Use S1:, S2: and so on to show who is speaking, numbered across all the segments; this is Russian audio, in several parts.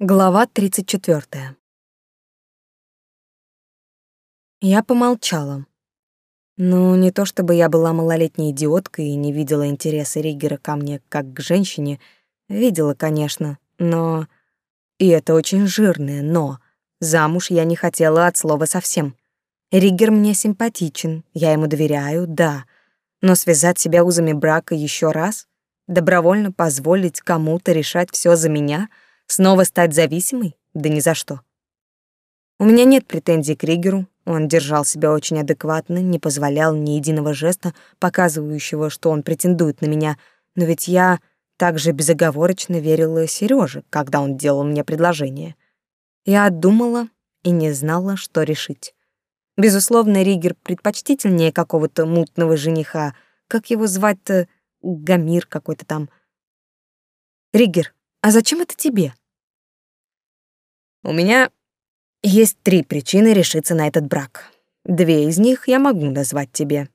S1: Глава 34. Я помолчала. Ну, не то чтобы я была малолетней идиоткой и не видела интереса Риггера ко мне как к женщине. Видела, конечно, но... И это очень жирное «но». Замуж я не хотела от слова совсем. Риггер мне симпатичен, я ему доверяю, да. Но связать себя узами брака еще раз? Добровольно позволить кому-то решать все за меня — Снова стать зависимой? Да ни за что. У меня нет претензий к Ригеру. Он держал себя очень адекватно, не позволял ни единого жеста, показывающего, что он претендует на меня. Но ведь я также безоговорочно верила Сереже, когда он делал мне предложение. Я отдумала и не знала, что решить. Безусловно, Ригер предпочтительнее какого-то мутного жениха. Как его звать-то? Гамир какой-то там. Ригер, а зачем это тебе? У меня есть три причины решиться на этот брак. Две из них я могу назвать тебе.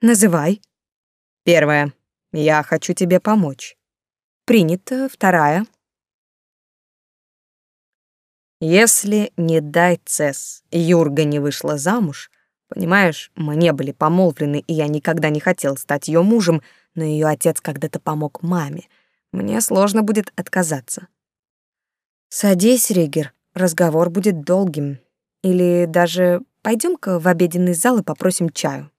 S1: Называй. Первая. Я хочу тебе помочь. Принято. Вторая. Если, не дай цес, Юрга не вышла замуж, понимаешь, мы не были помолвлены, и я никогда не хотел стать ее мужем, но ее отец когда-то помог маме — мне сложно будет отказаться. Садись, Ригер, разговор будет долгим. Или даже пойдем-ка в обеденный зал и попросим чаю.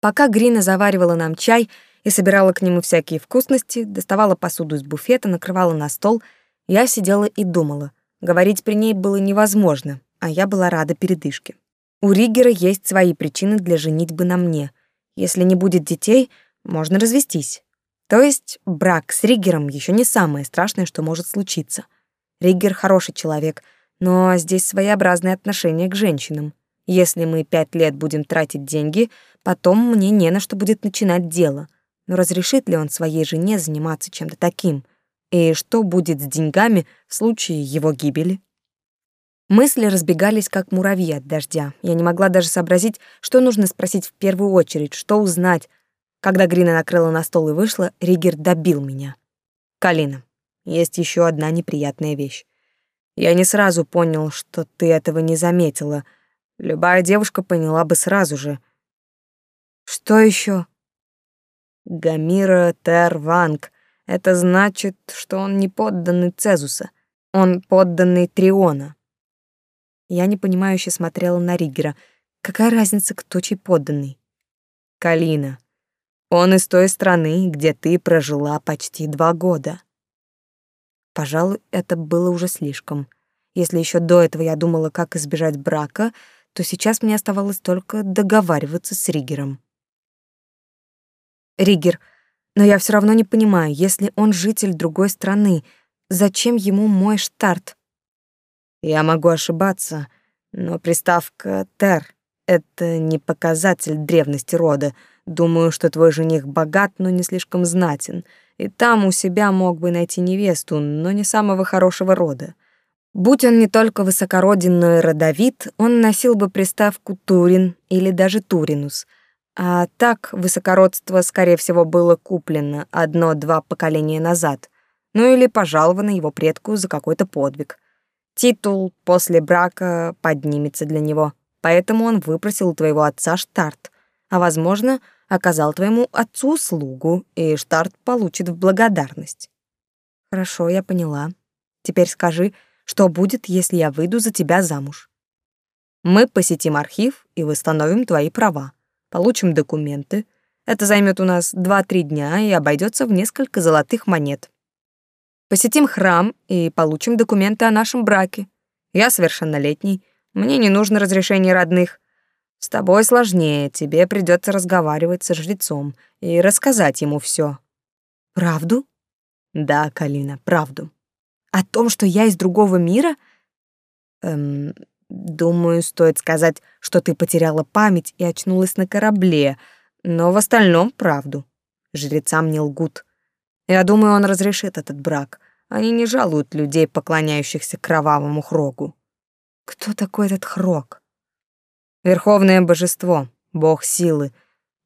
S1: Пока Грина заваривала нам чай и собирала к нему всякие вкусности, доставала посуду из буфета, накрывала на стол, я сидела и думала. Говорить при ней было невозможно, а я была рада передышке. У Ригера есть свои причины для женитьбы на мне. Если не будет детей, можно развестись. То есть брак с Риггером еще не самое страшное, что может случиться. Риггер хороший человек, но здесь своеобразное отношение к женщинам. Если мы пять лет будем тратить деньги, потом мне не на что будет начинать дело. Но разрешит ли он своей жене заниматься чем-то таким? И что будет с деньгами в случае его гибели? Мысли разбегались, как муравьи от дождя. Я не могла даже сообразить, что нужно спросить в первую очередь, что узнать, когда Грина накрыла на стол и вышла, Ригер добил меня. «Калина, есть еще одна неприятная вещь. Я не сразу понял, что ты этого не заметила. Любая девушка поняла бы сразу же. Что еще? Гамира Терванг. Это значит, что он не подданный Цезуса. Он подданный Триона. Я непонимающе смотрела на Ригера. Какая разница, кто чей подданный? Калина, он из той страны, где ты прожила почти два года. Пожалуй, это было уже слишком. Если еще до этого я думала, как избежать брака, то сейчас мне оставалось только договариваться с Ригером. Ригер, но я все равно не понимаю, если он житель другой страны, зачем ему мой штарт? Я могу ошибаться, но приставка «тер» — это не показатель древности рода — Думаю, что твой жених богат, но не слишком знатен, и там у себя мог бы найти невесту, но не самого хорошего рода. Будь он не только высокороден, но и родовит, он носил бы приставку Турин или даже Туринус. А так высокородство, скорее всего, было куплено одно-два поколения назад, ну или пожаловано его предку за какой-то подвиг. Титул после брака поднимется для него, поэтому он выпросил у твоего отца штарт, а, возможно, оказал твоему отцу услугу, и Штарт получит в благодарность. Хорошо, я поняла. Теперь скажи, что будет, если я выйду за тебя замуж? Мы посетим архив и восстановим твои права. Получим документы. Это займет у нас 2-3 дня и обойдется в несколько золотых монет. Посетим храм и получим документы о нашем браке. Я совершеннолетний, мне не нужно разрешение родных. С тобой сложнее, тебе придется разговаривать со жрецом и рассказать ему все. Правду? Да, Калина, правду. О том, что я из другого мира? Эм, думаю, стоит сказать, что ты потеряла память и очнулась на корабле, но в остальном правду. Жрецам не лгут. Я думаю, он разрешит этот брак. Они не жалуют людей, поклоняющихся кровавому Хрогу. Кто такой этот Хрог? Верховное божество, бог силы.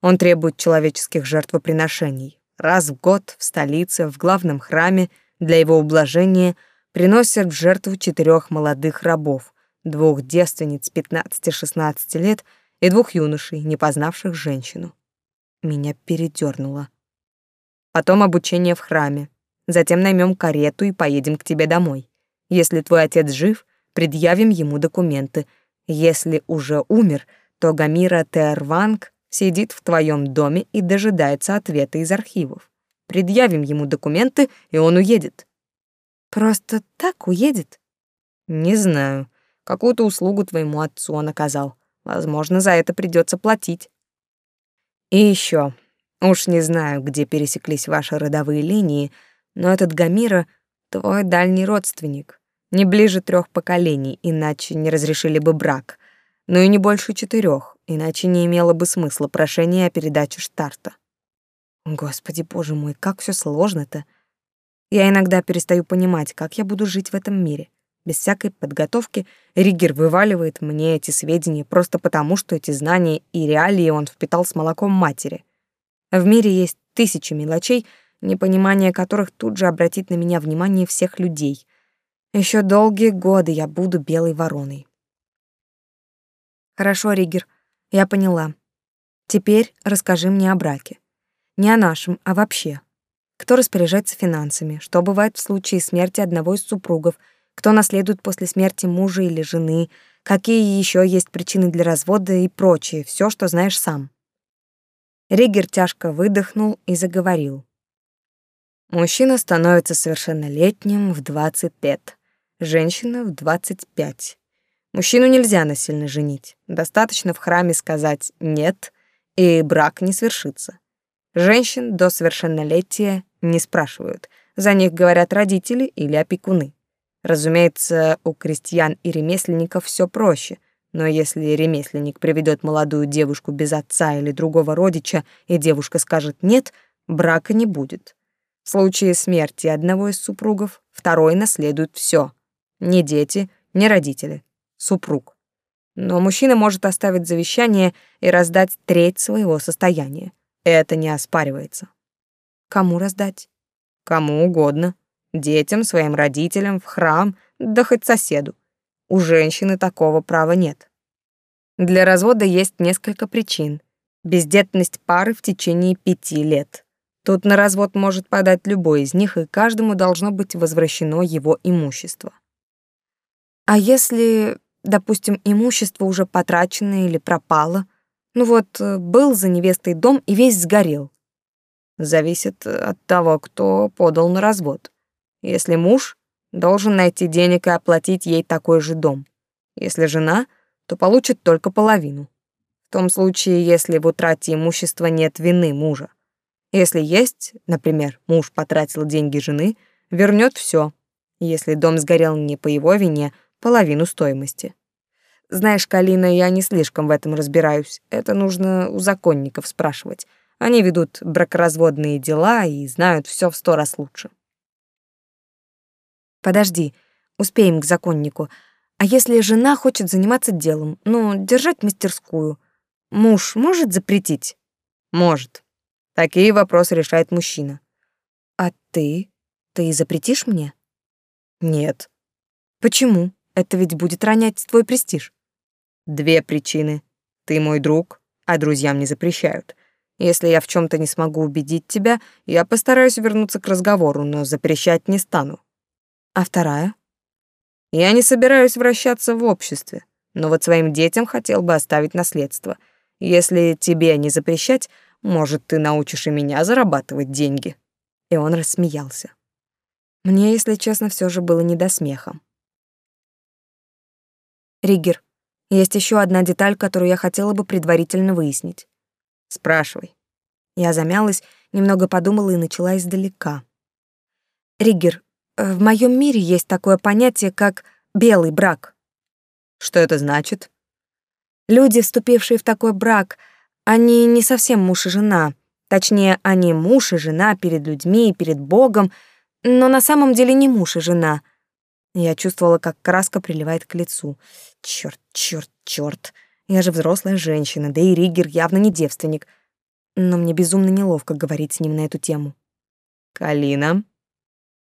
S1: Он требует человеческих жертвоприношений. Раз в год в столице, в главном храме, для его ублажения приносят в жертву четырех молодых рабов, двух девственниц 15-16 лет и двух юношей, не познавших женщину. Меня передёрнуло. Потом обучение в храме. Затем наймем карету и поедем к тебе домой. Если твой отец жив, предъявим ему документы. Если уже умер, то Гамира Терванг сидит в твоем доме и дожидается ответа из архивов. Предъявим ему документы, и он уедет. Просто так уедет? Не знаю. Какую-то услугу твоему отцу он оказал. Возможно, за это придется платить. И еще. Уж не знаю, где пересеклись ваши родовые линии, но этот Гамира — твой дальний родственник. Не ближе трех поколений, иначе не разрешили бы брак. Но и не больше четырех, иначе не имело бы смысла прошение о передаче штарта. Господи, боже мой, как все сложно-то. Я иногда перестаю понимать, как я буду жить в этом мире. Без всякой подготовки Ригер вываливает мне эти сведения просто потому, что эти знания и реалии он впитал с молоком матери. В мире есть тысячи мелочей, непонимание которых тут же обратит на меня внимание всех людей. Еще долгие годы я буду белой вороной. Хорошо, Ригер, я поняла. Теперь расскажи мне о браке. Не о нашем, а вообще. Кто распоряжается финансами? Что бывает в случае смерти одного из супругов? Кто наследует после смерти мужа или жены? Какие еще есть причины для развода и прочее, все, что знаешь сам. Ригер тяжко выдохнул и заговорил. Мужчина становится совершеннолетним в 20 лет, женщина в 25. Мужчину нельзя насильно женить. Достаточно в храме сказать «нет», и брак не свершится. Женщин до совершеннолетия не спрашивают, за них говорят родители или опекуны. Разумеется, у крестьян и ремесленников все проще, но если ремесленник приведет молодую девушку без отца или другого родича, и девушка скажет «нет», брака не будет. В случае смерти одного из супругов второй наследует все: ни дети, ни родители, супруг. Но мужчина может оставить завещание и раздать треть своего состояния. Это не оспаривается. Кому раздать? Кому угодно. Детям, своим родителям, в храм, да хоть соседу. У женщины такого права нет. Для развода есть несколько причин. Бездетность пары в течение пяти лет. Тут на развод может подать любой из них, и каждому должно быть возвращено его имущество. А если, допустим, имущество уже потрачено или пропало, ну вот, э, был за невестой дом и весь сгорел. Зависит от того, кто подал на развод. Если муж, должен найти денег и оплатить ей такой же дом. Если жена, то получит только половину. В том случае, если в утрате имущества нет вины мужа. Если есть, например, муж потратил деньги жены, вернет все. Если дом сгорел не по его вине, половину стоимости. Знаешь, Калина, я не слишком в этом разбираюсь. Это нужно у законников спрашивать. Они ведут бракоразводные дела и знают все в сто раз лучше. Подожди, успеем к законнику. А если жена хочет заниматься делом, ну, держать мастерскую, муж может запретить? Может. Такие вопросы решает мужчина. А ты? Ты запретишь мне? Нет. Почему? Это ведь будет ронять твой престиж. Две причины. Ты мой друг, а друзьям не запрещают. Если я в чем то не смогу убедить тебя, я постараюсь вернуться к разговору, но запрещать не стану. А вторая? Я не собираюсь вращаться в обществе, но вот своим детям хотел бы оставить наследство. Если тебе не запрещать, может, ты научишь и меня зарабатывать деньги. И он рассмеялся. Мне, если честно, все же было не до смеха. Ригер, есть еще одна деталь, которую я хотела бы предварительно выяснить. Спрашивай. Я замялась, немного подумала и начала издалека. Ригер, э, в моем мире есть такое понятие, как белый брак. Что это значит? Люди, вступившие в такой брак, они не совсем муж и жена. Точнее, они муж и жена перед людьми и перед Богом, но на самом деле не муж и жена — я чувствовала, как краска приливает к лицу. Чёрт, чёрт, чёрт. Я же взрослая женщина, да и Ригер явно не девственник. Но мне безумно неловко говорить с ним на эту тему. «Калина?»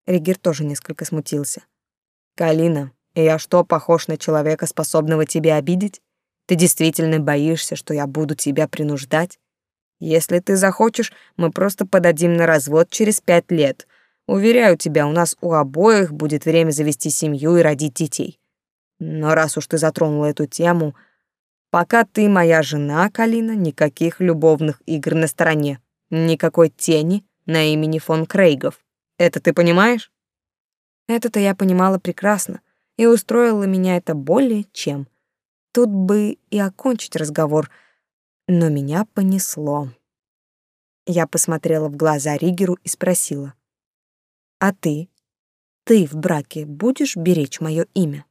S1: Ригер тоже несколько смутился. Калина, я что, похож на человека, способного тебя обидеть? Ты действительно боишься, что я буду тебя принуждать? Если ты захочешь, мы просто подадим на развод через пять лет. Уверяю тебя, у нас у обоих будет время завести семью и родить детей. Но раз уж ты затронула эту тему, пока ты моя жена, Калина, никаких любовных игр на стороне, никакой тени на имени фон Крейгов. Это ты понимаешь? Это-то я понимала прекрасно, и устроило меня это более чем. Тут бы и окончить разговор, но меня понесло. Я посмотрела в глаза Ригеру и спросила: "А ты? Ты в браке будешь беречь мое имя?"